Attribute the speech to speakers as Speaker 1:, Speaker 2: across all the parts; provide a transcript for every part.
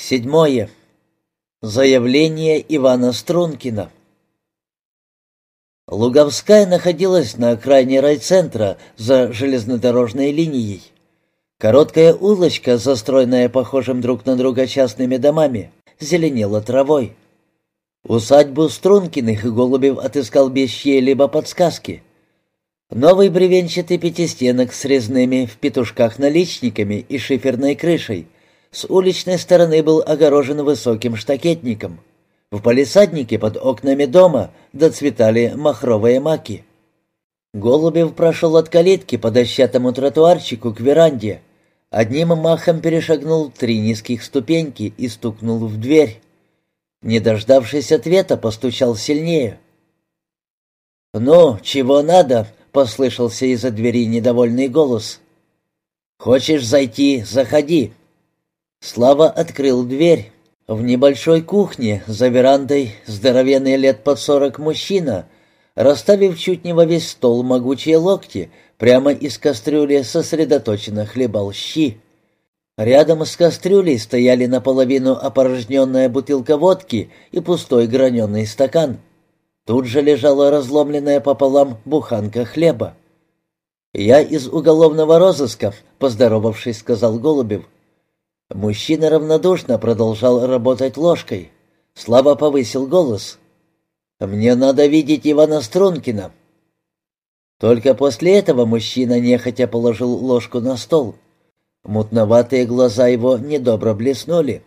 Speaker 1: Седьмое. Заявление Ивана Стрункина. Луговская находилась на окраине райцентра за железнодорожной линией. Короткая улочка, застроенная похожим друг на друга частными домами, зеленела травой. Усадьбу Стрункиных Голубев отыскал без чьей-либо подсказки. Новый бревенчатый пятистенок с резными в петушках наличниками и шиферной крышей — с уличной стороны был огорожен высоким штакетником. В палисаднике под окнами дома доцветали махровые маки. Голубев прошел от калитки по дощатому тротуарчику к веранде. Одним махом перешагнул три низких ступеньки и стукнул в дверь. Не дождавшись ответа, постучал сильнее. «Ну, чего надо?» — послышался из-за двери недовольный голос. «Хочешь зайти? Заходи!» Слава открыл дверь. В небольшой кухне за верандой здоровенный лет под сорок мужчина, расставив чуть не во весь стол могучие локти, прямо из кастрюли сосредоточенно хлебал щи. Рядом с кастрюлей стояли наполовину опорожненная бутылка водки и пустой граненый стакан. Тут же лежала разломленная пополам буханка хлеба. «Я из уголовного розыска», — поздоровавшись, сказал Голубев. Мужчина равнодушно продолжал работать ложкой. Слава повысил голос. «Мне надо видеть Ивана Стрункина». Только после этого мужчина нехотя положил ложку на стол. Мутноватые глаза его недобро блеснули.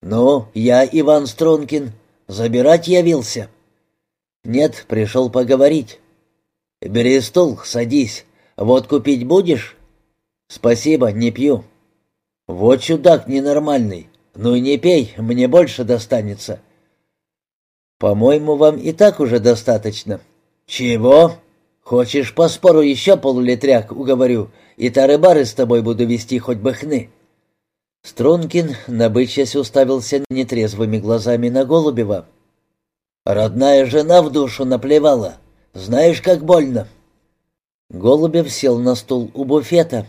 Speaker 1: «Ну, я Иван Стрункин. Забирать явился?» «Нет, пришел поговорить». «Бери стул, садись. Вот купить будешь?» «Спасибо, не пью». «Вот чудак ненормальный. Ну и не пей, мне больше достанется». «По-моему, вам и так уже достаточно». «Чего? Хочешь по спору еще полулитряк, уговорю, и тары-бары с тобой буду вести хоть бы хны?» Стрункин, набычась, уставился нетрезвыми глазами на Голубева. «Родная жена в душу наплевала. Знаешь, как больно?» Голубев сел на стул у буфета.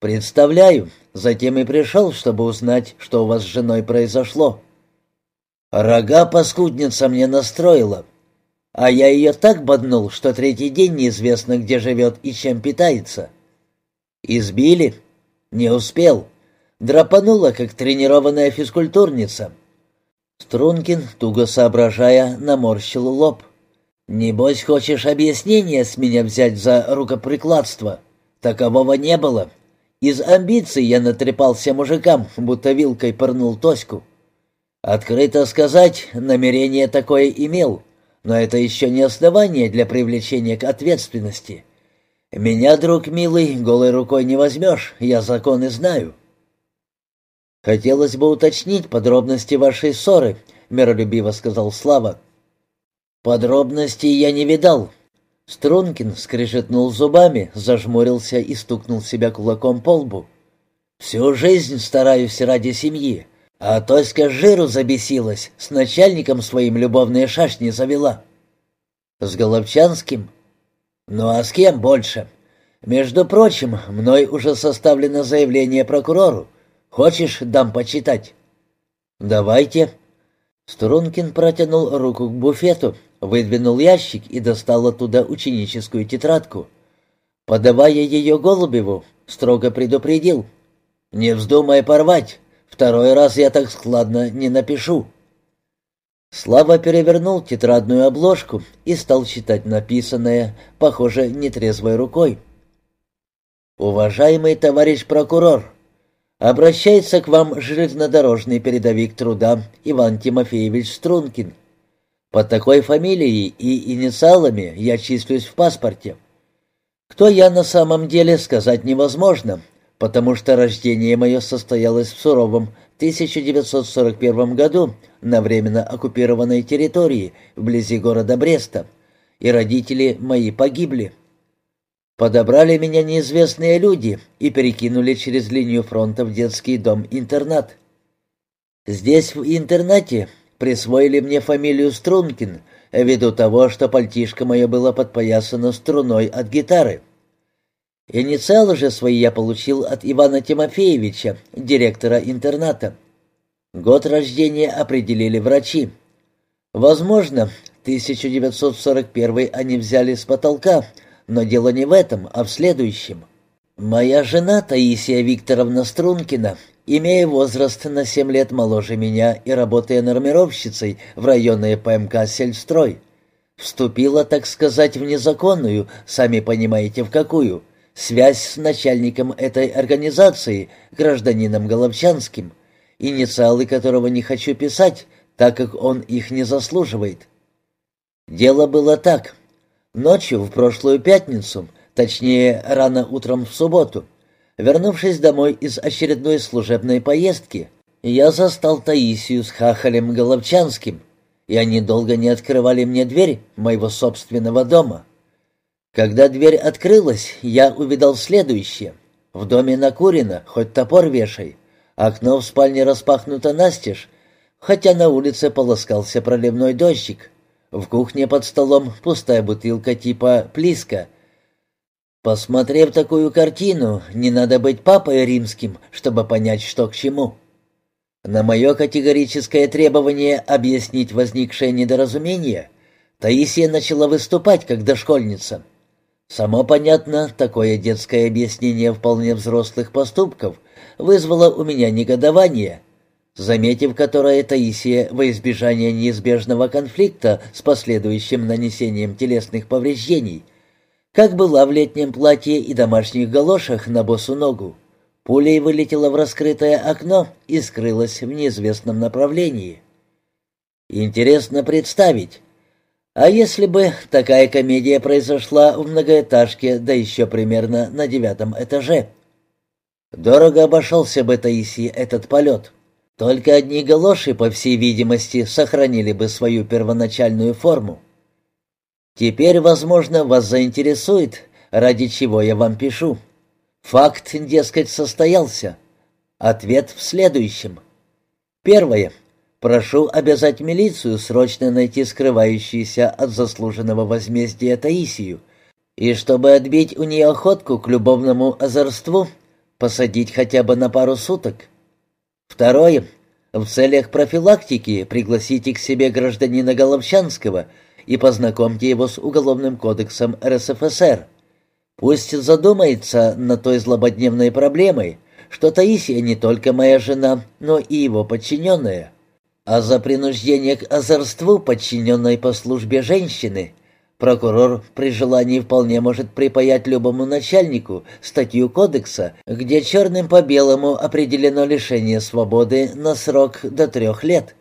Speaker 1: «Представляю, Затем и пришел, чтобы узнать, что у вас с женой произошло. Рога паскудница мне настроила, а я ее так боднул, что третий день неизвестно, где живет и чем питается. Избили? Не успел. Драпанула, как тренированная физкультурница. Стрункин, туго соображая, наморщил лоб. «Небось, хочешь объяснение с меня взять за рукоприкладство? Такового не было. Из амбиций я натрепался мужикам, будто вилкой пырнул Тоську. Открыто сказать, намерение такое имел, но это еще не основание для привлечения к ответственности. Меня, друг милый, голой рукой не возьмешь, я законы знаю. Хотелось бы уточнить подробности вашей ссоры, миролюбиво сказал Слава. Подробностей я не видал, Стрункин скрежетнул зубами, зажмурился и стукнул себя кулаком по лбу. «Всю жизнь стараюсь ради семьи, а Тоська жиру забесилась, с начальником своим любовные шашни завела». «С Головчанским?» «Ну а с кем больше?» «Между прочим, мной уже составлено заявление прокурору. Хочешь, дам почитать?» «Давайте». Стрункин протянул руку к буфету, выдвинул ящик и достал оттуда ученическую тетрадку. Подавая ее Голубеву, строго предупредил. «Не вздумай порвать, второй раз я так складно не напишу». Слава перевернул тетрадную обложку и стал читать написанное, похоже, нетрезвой рукой. «Уважаемый товарищ прокурор, обращается к вам железнодорожный передовик труда Иван Тимофеевич Стрункин. Под такой фамилией и инициалами я числюсь в паспорте. Кто я на самом деле, сказать невозможно, потому что рождение мое состоялось в суровом 1941 году на временно оккупированной территории вблизи города Бреста, и родители мои погибли. Подобрали меня неизвестные люди и перекинули через линию фронта в детский дом-интернат. Здесь, в интернате, присвоили мне фамилию Стрункин, ввиду того, что пальтишко мое было подпоясано струной от гитары. Инициалы же свои я получил от Ивана Тимофеевича, директора интерната. Год рождения определили врачи. Возможно, 1941 они взяли с потолка, но дело не в этом, а в следующем. Моя жена Таисия Викторовна Стрункина, имея возраст на 7 лет моложе меня и работая нормировщицей в районной ПМК «Сельстрой», вступила, так сказать, в незаконную, сами понимаете, в какую, связь с начальником этой организации, гражданином Головчанским – инициалы которого не хочу писать, так как он их не заслуживает. Дело было так. Ночью в прошлую пятницу, точнее, рано утром в субботу, вернувшись домой из очередной служебной поездки, я застал Таисию с Хахалем Головчанским, и они долго не открывали мне дверь моего собственного дома. Когда дверь открылась, я увидал следующее. В доме накурено, хоть топор вешай. Окно в спальне распахнуто настежь, хотя на улице полоскался проливной дождик. В кухне под столом пустая бутылка типа «Плиска». Посмотрев такую картину, не надо быть папой римским, чтобы понять, что к чему. На мое категорическое требование объяснить возникшее недоразумение, Таисия начала выступать как дошкольница. Само понятно, такое детское объяснение вполне взрослых поступков вызвало у меня негодование, заметив которое Таисия во избежание неизбежного конфликта с последующим нанесением телесных повреждений, как была в летнем платье и домашних галошах на босу ногу, пулей вылетела в раскрытое окно и скрылась в неизвестном направлении. Интересно представить, а если бы такая комедия произошла в многоэтажке, да еще примерно на девятом этаже? Дорого обошелся бы Таисии этот полет. Только одни галоши, по всей видимости, сохранили бы свою первоначальную форму. Теперь, возможно, вас заинтересует, ради чего я вам пишу. Факт, дескать, состоялся. Ответ в следующем. Первое. Прошу обязать милицию срочно найти скрывающуюся от заслуженного возмездия Таисию, и чтобы отбить у нее охотку к любовному озорству — посадить хотя бы на пару суток. Второе. В целях профилактики пригласите к себе гражданина Головчанского и познакомьте его с Уголовным кодексом РСФСР. Пусть задумается над той злободневной проблемой, что Таисия не только моя жена, но и его подчиненная. А за принуждение к озорству подчиненной по службе женщины – Прокурор при желании вполне может припаять любому начальнику статью кодекса, где черным по белому определено лишение свободы на срок до трех лет.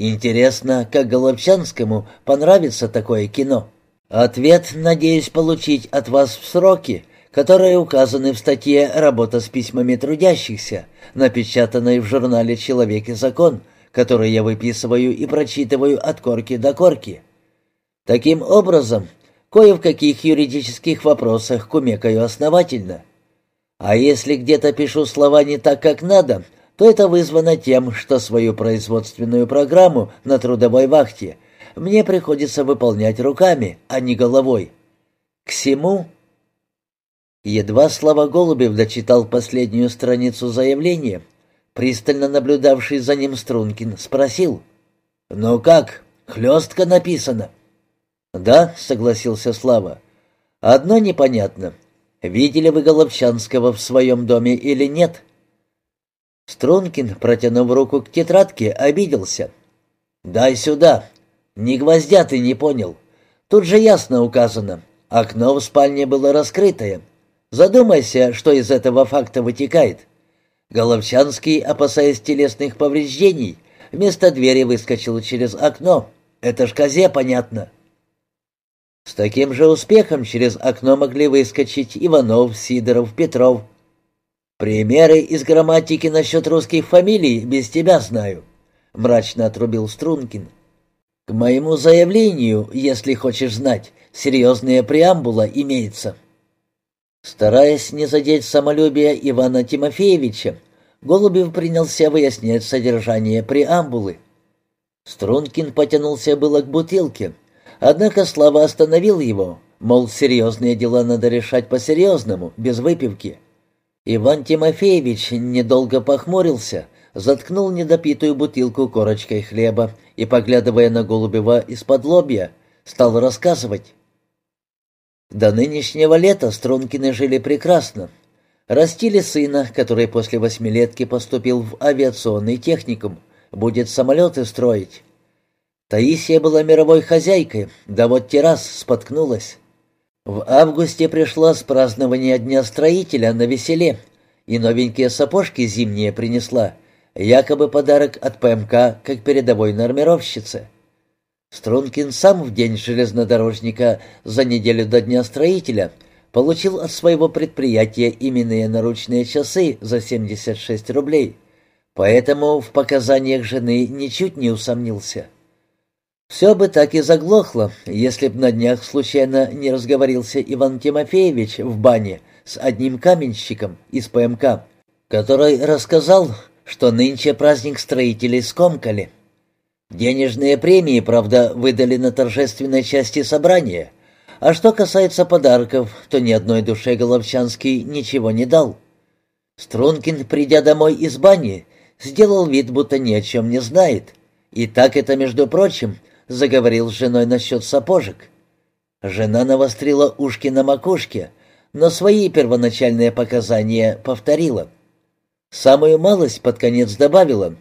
Speaker 1: Интересно, как Головчанскому понравится такое кино. Ответ надеюсь получить от вас в сроки, которые указаны в статье «Работа с письмами трудящихся», напечатанной в журнале «Человек и закон», который я выписываю и прочитываю от корки до корки. Таким образом, кое в каких юридических вопросах кумекаю основательно. А если где-то пишу слова не так, как надо, то это вызвано тем, что свою производственную программу на трудовой вахте мне приходится выполнять руками, а не головой. К всему... Едва слова Голубев дочитал последнюю страницу заявления, пристально наблюдавший за ним Стрункин спросил. «Ну как, хлестко написано?» «Да», — согласился Слава. «Одно непонятно. Видели вы Головчанского в своем доме или нет?» Стрункин, протянув руку к тетрадке, обиделся. «Дай сюда. Ни гвоздя ты не понял. Тут же ясно указано. Окно в спальне было раскрытое. Задумайся, что из этого факта вытекает. Головчанский, опасаясь телесных повреждений, вместо двери выскочил через окно. Это ж козе понятно. С таким же успехом через окно могли выскочить Иванов, Сидоров, Петров. Примеры из грамматики насчет русских фамилий без тебя знаю, мрачно отрубил Стрункин. К моему заявлению, если хочешь знать, серьезная преамбула имеется. Стараясь не задеть самолюбие Ивана Тимофеевича, Голубев принялся выяснять содержание преамбулы. Стрункин потянулся было к бутылке, Однако Слава остановил его, мол, серьезные дела надо решать по-серьезному, без выпивки. Иван Тимофеевич недолго похмурился, заткнул недопитую бутылку корочкой хлеба и, поглядывая на Голубева из-под лобья, стал рассказывать. До нынешнего лета Стрункины жили прекрасно. Растили сына, который после восьмилетки поступил в авиационный техникум, будет самолеты строить. Таисия была мировой хозяйкой, да вот террас споткнулась. В августе пришлось празднование Дня строителя на веселе, и новенькие сапожки зимние принесла, якобы подарок от ПМК как передовой нормировщице. Стрункин сам в день железнодорожника за неделю до Дня строителя получил от своего предприятия именные наручные часы за 76 рублей, поэтому в показаниях жены ничуть не усомнился. Все бы так и заглохло, если б на днях случайно не разговорился Иван Тимофеевич в бане с одним каменщиком из ПМК, который рассказал, что нынче праздник строителей скомкали. Денежные премии, правда, выдали на торжественной части собрания, а что касается подарков, то ни одной душе Головчанский ничего не дал. Стрункин, придя домой из бани, сделал вид, будто ни о чем не знает. И так это, между прочим, заговорил с женой насчет сапожек. Жена навострила ушки на макушке, но свои первоначальные показания повторила. Самую малость под конец добавила.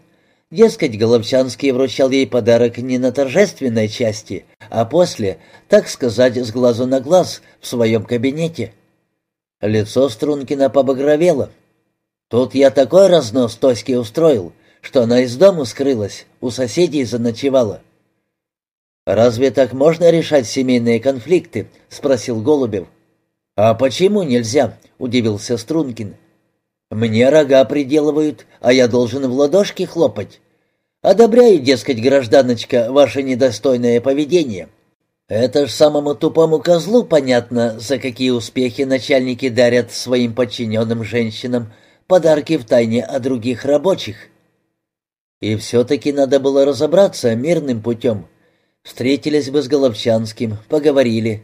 Speaker 1: Дескать, Головчанский вручал ей подарок не на торжественной части, а после, так сказать, с глазу на глаз, в своем кабинете. Лицо Стрункина побагровело. Тут я такой разнос Тоське устроил, что она из дома скрылась, у соседей заночевала. «Разве так можно решать семейные конфликты?» — спросил Голубев. «А почему нельзя?» — удивился Стрункин. «Мне рога приделывают, а я должен в ладошки хлопать. Одобряю, дескать, гражданочка, ваше недостойное поведение. Это ж самому тупому козлу понятно, за какие успехи начальники дарят своим подчиненным женщинам подарки в тайне от других рабочих. И все-таки надо было разобраться мирным путем». Встретились бы с Головчанским, поговорили.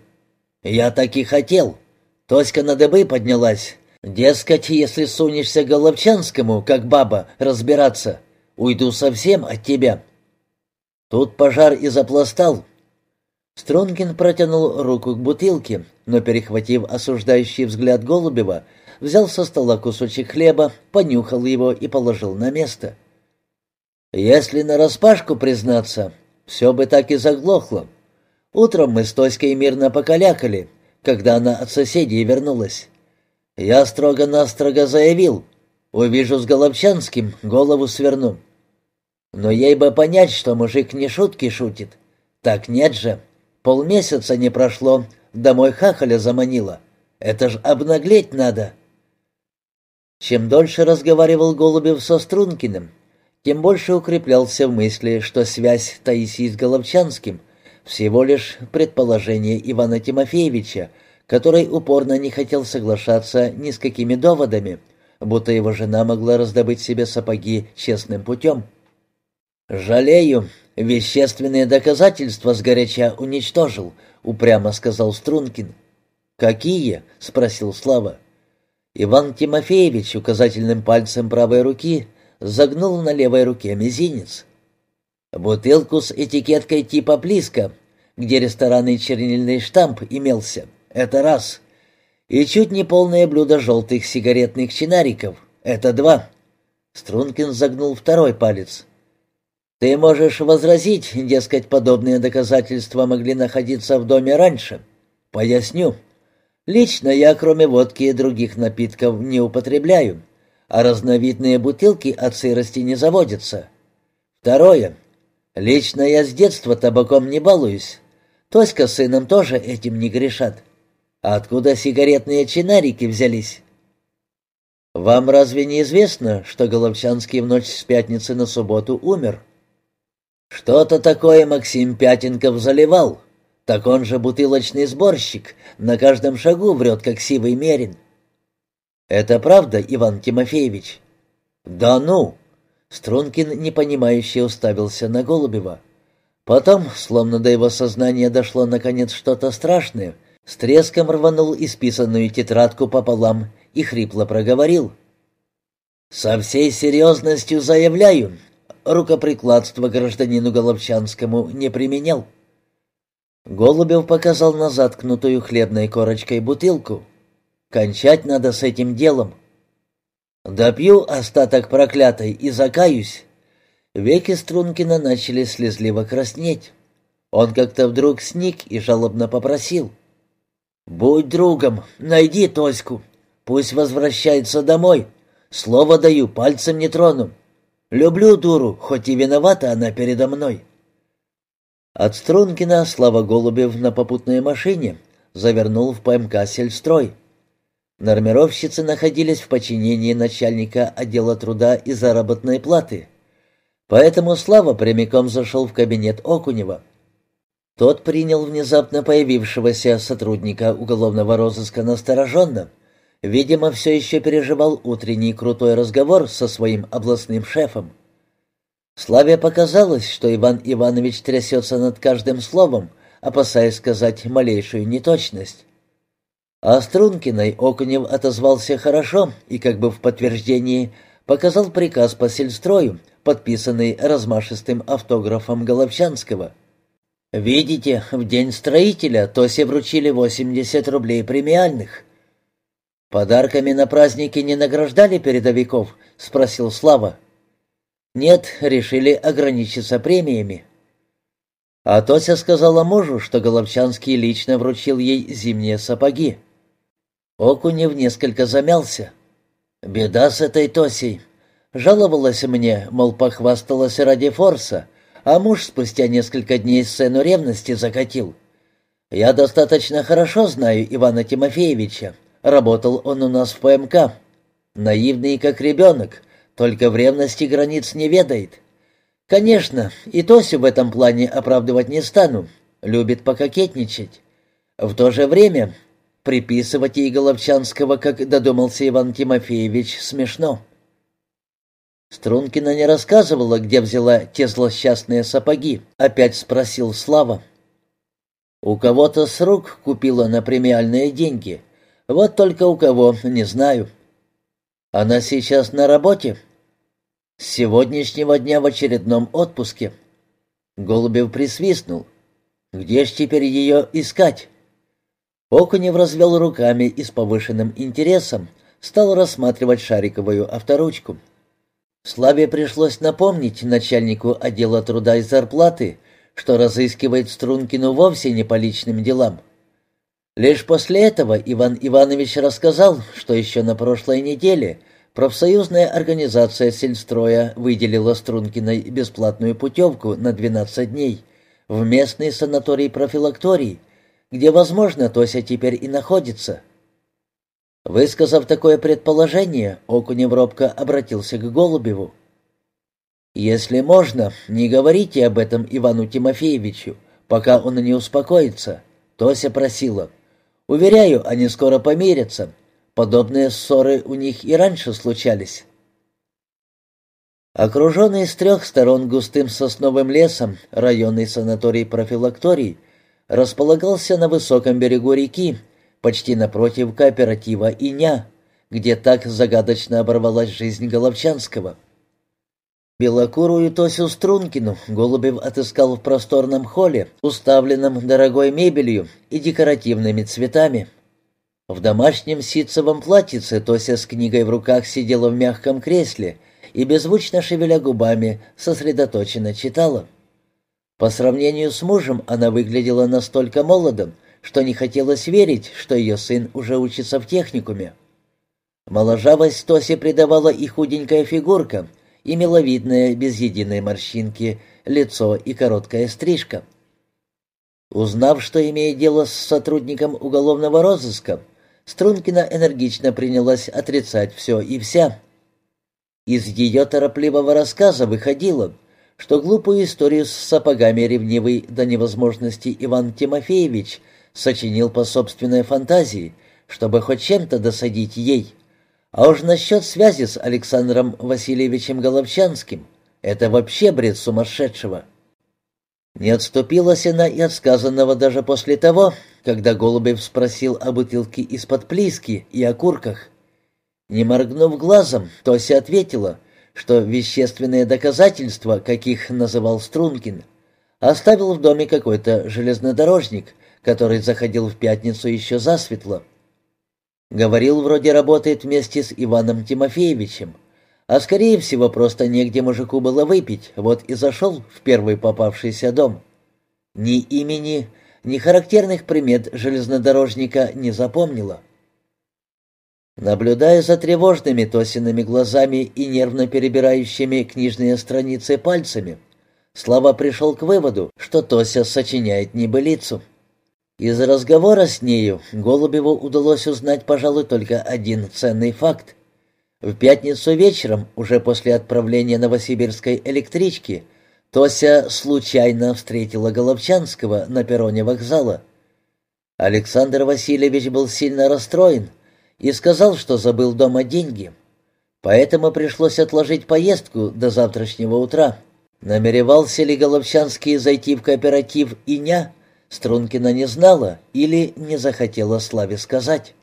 Speaker 1: Я так и хотел. Тоська на дыбы поднялась. Дескать, если сунешься Головчанскому, как баба, разбираться, уйду совсем от тебя. Тут пожар и запластал. Стронгин протянул руку к бутылке, но, перехватив осуждающий взгляд Голубева, взял со стола кусочек хлеба, понюхал его и положил на место. «Если нараспашку признаться, все бы так и заглохло. Утром мы с Тоськой мирно покалякали, когда она от соседей вернулась. Я строго-настрого заявил, увижу с Головчанским, голову сверну. Но ей бы понять, что мужик не шутки шутит. Так нет же. Полмесяца не прошло, домой хахаля заманила. Это ж обнаглеть надо. Чем дольше разговаривал Голубев со Стрункиным, тем больше укреплялся в мысли, что связь Таисии с Головчанским всего лишь предположение Ивана Тимофеевича, который упорно не хотел соглашаться ни с какими доводами, будто его жена могла раздобыть себе сапоги честным путем. «Жалею, вещественные доказательства сгоряча уничтожил», — упрямо сказал Стрункин. «Какие?» — спросил Слава. Иван Тимофеевич указательным пальцем правой руки загнул на левой руке мизинец. Бутылку с этикеткой типа «Плиска», где ресторанный чернильный штамп имелся. Это раз. И чуть не полное блюдо желтых сигаретных чинариков. Это два. Стрункин загнул второй палец. Ты можешь возразить, дескать, подобные доказательства могли находиться в доме раньше. Поясню. Лично я, кроме водки и других напитков, не употребляю а разновидные бутылки от сырости не заводятся. Второе. Лично я с детства табаком не балуюсь. Тоська с сыном тоже этим не грешат. А откуда сигаретные чинарики взялись? Вам разве не известно, что Головчанский в ночь с пятницы на субботу умер? Что-то такое Максим Пятенков заливал. Так он же бутылочный сборщик, на каждом шагу врет, как сивый мерин. «Это правда, Иван Тимофеевич?» «Да ну!» Стрункин непонимающе уставился на Голубева. Потом, словно до его сознания дошло наконец что-то страшное, с треском рванул исписанную тетрадку пополам и хрипло проговорил. «Со всей серьезностью заявляю, рукоприкладство гражданину Головчанскому не применял». Голубев показал на заткнутую хлебной корочкой бутылку. «Кончать надо с этим делом». «Допью остаток проклятой и закаюсь». Веки Стрункина начали слезливо краснеть. Он как-то вдруг сник и жалобно попросил. «Будь другом, найди Тоську. Пусть возвращается домой. Слово даю, пальцем не трону. Люблю дуру, хоть и виновата она передо мной». От Стрункина Слава Голубев на попутной машине завернул в ПМК «Сельстрой». Нормировщицы находились в подчинении начальника отдела труда и заработной платы. Поэтому Слава прямиком зашел в кабинет Окунева. Тот принял внезапно появившегося сотрудника уголовного розыска настороженно. Видимо, все еще переживал утренний крутой разговор со своим областным шефом. Славе показалось, что Иван Иванович трясется над каждым словом, опасаясь сказать малейшую неточность. А Стрункиной Окунев отозвался хорошо и как бы в подтверждении показал приказ по сельстрою, подписанный размашистым автографом Головчанского. «Видите, в день строителя Тосе вручили 80 рублей премиальных». «Подарками на праздники не награждали передовиков?» — спросил Слава. Нет, решили ограничиться премиями. А Тося сказала мужу, что Головчанский лично вручил ей зимние сапоги. Окунев несколько замялся. «Беда с этой Тосей. Жаловалась мне, мол, похвасталась ради форса, а муж спустя несколько дней сцену ревности закатил. Я достаточно хорошо знаю Ивана Тимофеевича. Работал он у нас в ПМК. Наивный, как ребенок, только в ревности границ не ведает. Конечно, и Тосю в этом плане оправдывать не стану. Любит пококетничать. В то же время приписывать ей Головчанского, как додумался Иван Тимофеевич, смешно. Стрункина не рассказывала, где взяла те злосчастные сапоги, опять спросил Слава. У кого-то с рук купила на премиальные деньги. Вот только у кого, не знаю. Она сейчас на работе. С сегодняшнего дня в очередном отпуске. Голубев присвистнул. Где ж теперь ее искать? Окунев развел руками и с повышенным интересом стал рассматривать шариковую авторучку. Славе пришлось напомнить начальнику отдела труда и зарплаты, что разыскивает Стрункину вовсе не по личным делам. Лишь после этого Иван Иванович рассказал, что еще на прошлой неделе профсоюзная организация сельстроя выделила Стрункиной бесплатную путевку на 12 дней в местный санаторий-профилакторий, где, возможно, Тося теперь и находится. Высказав такое предположение, Окунев робко обратился к Голубеву. «Если можно, не говорите об этом Ивану Тимофеевичу, пока он не успокоится», — Тося просила. Уверяю, они скоро помирятся. Подобные ссоры у них и раньше случались. Окруженный с трех сторон густым сосновым лесом, районный санаторий-профилакторий располагался на высоком берегу реки, почти напротив кооператива «Иня», где так загадочно оборвалась жизнь Головчанского. Белокурую Тосю Стрункину Голубев отыскал в просторном холле, уставленном дорогой мебелью и декоративными цветами. В домашнем ситцевом платьице Тося с книгой в руках сидела в мягком кресле и, беззвучно шевеля губами, сосредоточенно читала. По сравнению с мужем она выглядела настолько молодым, что не хотелось верить, что ее сын уже учится в техникуме. Моложавость Тосе придавала и худенькая фигурка — и миловидное, без единой морщинки, лицо и короткая стрижка. Узнав, что имеет дело с сотрудником уголовного розыска, Стрункина энергично принялась отрицать все и вся. Из ее торопливого рассказа выходило, что глупую историю с сапогами ревнивый до невозможности Иван Тимофеевич сочинил по собственной фантазии, чтобы хоть чем-то досадить ей. А уж насчет связи с Александром Васильевичем Головчанским — это вообще бред сумасшедшего. Не отступилась она и от сказанного даже после того, когда Голубев спросил о бутылке из-под плиски и о курках. Не моргнув глазом, Тося ответила, что вещественные доказательства, каких называл Стрункин, оставил в доме какой-то железнодорожник, который заходил в пятницу еще засветло. Говорил, вроде работает вместе с Иваном Тимофеевичем, а скорее всего просто негде мужику было выпить, вот и зашел в первый попавшийся дом. Ни имени, ни характерных примет железнодорожника не запомнила. Наблюдая за тревожными Тосиными глазами и нервно перебирающими книжные страницы пальцами, Слава пришел к выводу, что Тося сочиняет небылицу. Из разговора с нею Голубеву удалось узнать, пожалуй, только один ценный факт. В пятницу вечером, уже после отправления новосибирской электрички, Тося случайно встретила Головчанского на перроне вокзала. Александр Васильевич был сильно расстроен и сказал, что забыл дома деньги. Поэтому пришлось отложить поездку до завтрашнего утра. Намеревался ли Головчанский зайти в кооператив «Иня», Стрункина не знала или не захотела Славе сказать.